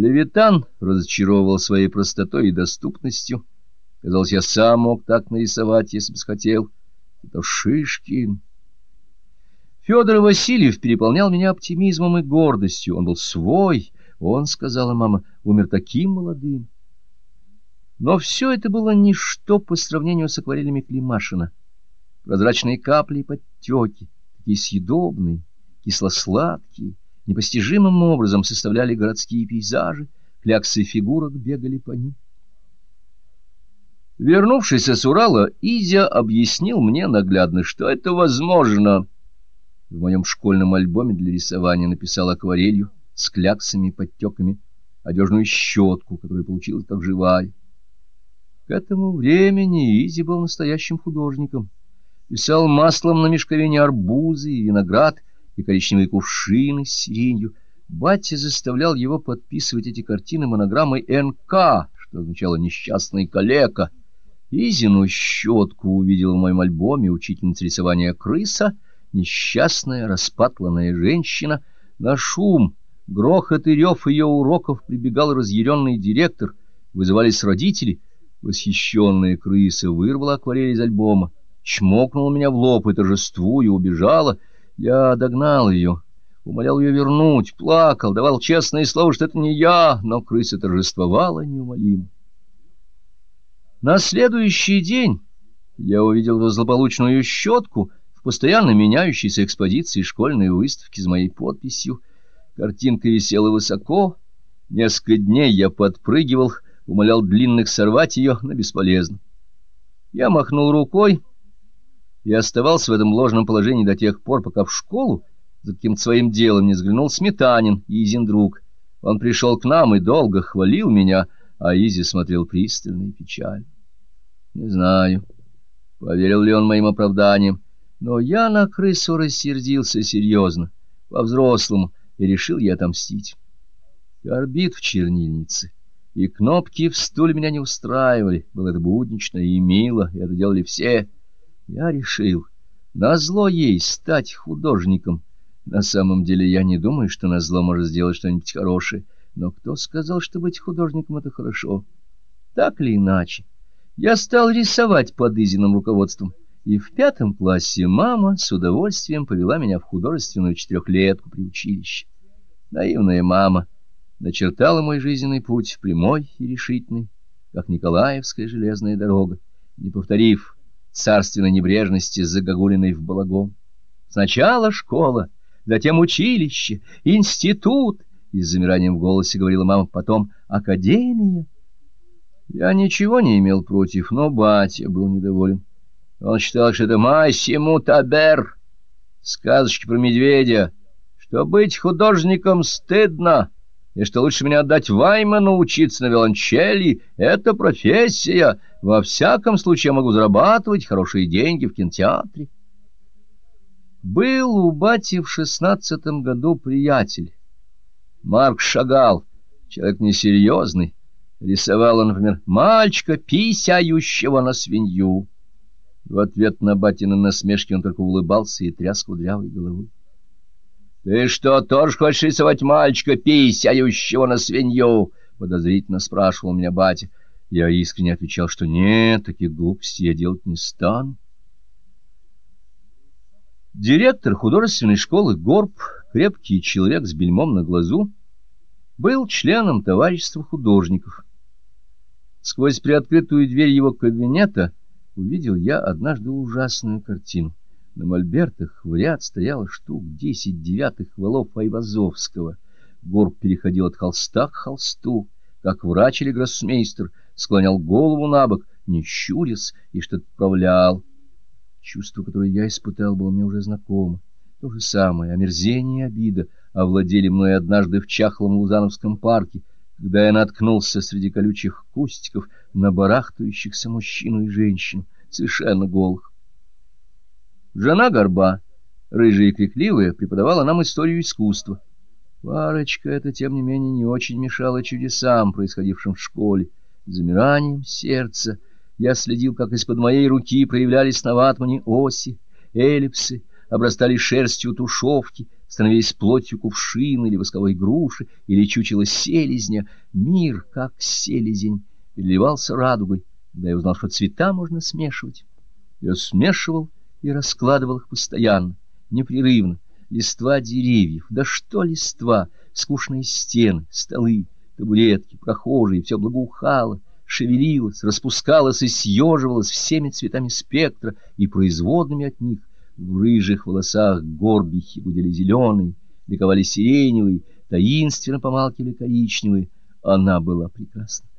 Левитан разочаровывал своей простотой и доступностью. Казалось, я сам мог так нарисовать, если бы хотел. Это Шишкин. Федор Васильев переполнял меня оптимизмом и гордостью. Он был свой, он, сказала мама, умер таким молодым. Но все это было ничто по сравнению с акварелями Климашина. Прозрачные капли и подтеки, такие съедобные, кисло-сладкие, непостижимым образом составляли городские пейзажи, кляксы фигурок бегали по ним. Вернувшись с Урала, Изя объяснил мне наглядно, что это возможно. В моем школьном альбоме для рисования написал акварелью с кляксами и подтеками одежную щетку, которая получилась как живая. К этому времени Изи был настоящим художником. Писал маслом на мешковине арбузы и виноград, и коричневые кувшины с сиренью. Батя заставлял его подписывать эти картины монограммой «НК», что означало «несчастный калека». Изину щетку увидел в моем альбоме учительница рисования крыса, несчастная распатланная женщина. На шум, грохот и рев ее уроков прибегал разъяренный директор, вызывались родители. Восхищенная крыса вырвала акварель из альбома, чмокнула меня в лоб и торжествуя убежала. Я догнал ее, умолял ее вернуть, плакал, давал честное слово, что это не я, но крыса торжествовала неумолимо. На следующий день я увидел злополучную щетку в постоянно меняющейся экспозиции школьной выставки с моей подписью. Картинка висела высоко. Несколько дней я подпрыгивал, умолял длинных сорвать ее, но бесполезно. Я махнул рукой и оставался в этом ложном положении до тех пор, пока в школу за каким-то своим делом не взглянул Сметанин, Изин друг. Он пришел к нам и долго хвалил меня — а Изи смотрел пристально и печально. Не знаю, поверил ли он моим оправданиям, но я на крысу рассердился серьезно, по-взрослому, и решил я отомстить. Орбит в чернильнице, и кнопки в стуле меня не устраивали, было это буднично и мило, и это делали все. Я решил, назло ей стать художником. На самом деле я не думаю, что назло может сделать что-нибудь хорошее. Но кто сказал, что быть художником — это хорошо? Так или иначе, я стал рисовать под Изиным руководством, и в пятом классе мама с удовольствием повела меня в художественную четырехлетку при училище. Наивная мама начертала мой жизненный путь прямой и решительный, как Николаевская железная дорога, не повторив царственной небрежности загогулиной в балагон. Сначала школа, затем училище, институт — и с замиранием в голосе говорила мама, потом «Академия». Я ничего не имел против, но батя был недоволен. Он считал, что это «Массиму Табер», сказочки про медведя, что быть художником стыдно, и что лучше меня отдать Вайману учиться на виолончели — это профессия, во всяком случае я могу зарабатывать хорошие деньги в кинотеатре. Был у бати в шестнадцатом году приятель, Марк Шагал, человек несерьезный, рисовал он, например, мальчика, писающего на свинью. В ответ на батины насмешки он только улыбался и тряс кудрявой головой. — Ты что, тоже хочешь рисовать мальчика, писающего на свинью? — подозрительно спрашивал меня батя. Я искренне отвечал, что нет, таких глупостей я делать не стану. Директор художественной школы Горб крепкий человек с бельмом на глазу, был членом товарищества художников. Сквозь приоткрытую дверь его кабинета увидел я однажды ужасную картину. На мольбертах в ряд стояло штук десять девятых валов Айвазовского. Горб переходил от холста к холсту, как врач или гроссмейстер, склонял голову на бок, не щурясь и что-то отправлял. Чувство, которое я испытал, было мне уже знакомо. То же самое, омерзение и обида овладели мной однажды в чахлом Лузановском парке, когда я наткнулся среди колючих кустиков на барахтающихся мужчину и женщину, совершенно голых. Жена Горба, рыжая и крикливая, преподавала нам историю искусства. Парочка эта, тем не менее, не очень мешала чудесам, происходившим в школе. Замиранием сердца я следил, как из-под моей руки проявлялись на ватмане оси, эллипсы, обрастали шерстью тушевки, становясь плотью кувшина или восковой груши, или чучело селезня, мир, как селезень, переливался радугой, когда я узнал, что цвета можно смешивать. Я смешивал и раскладывал их постоянно, непрерывно, листва деревьев, да что листва, скучные стены, столы, табуретки, прохожие, все благоухало, шевелилось, распускалось и съеживалось всеми цветами спектра и производными от них. В рыжих волосах горбихи гудели зеленые, ликовали сиреневые, таинственно помалкивали коричневые. Она была прекрасна.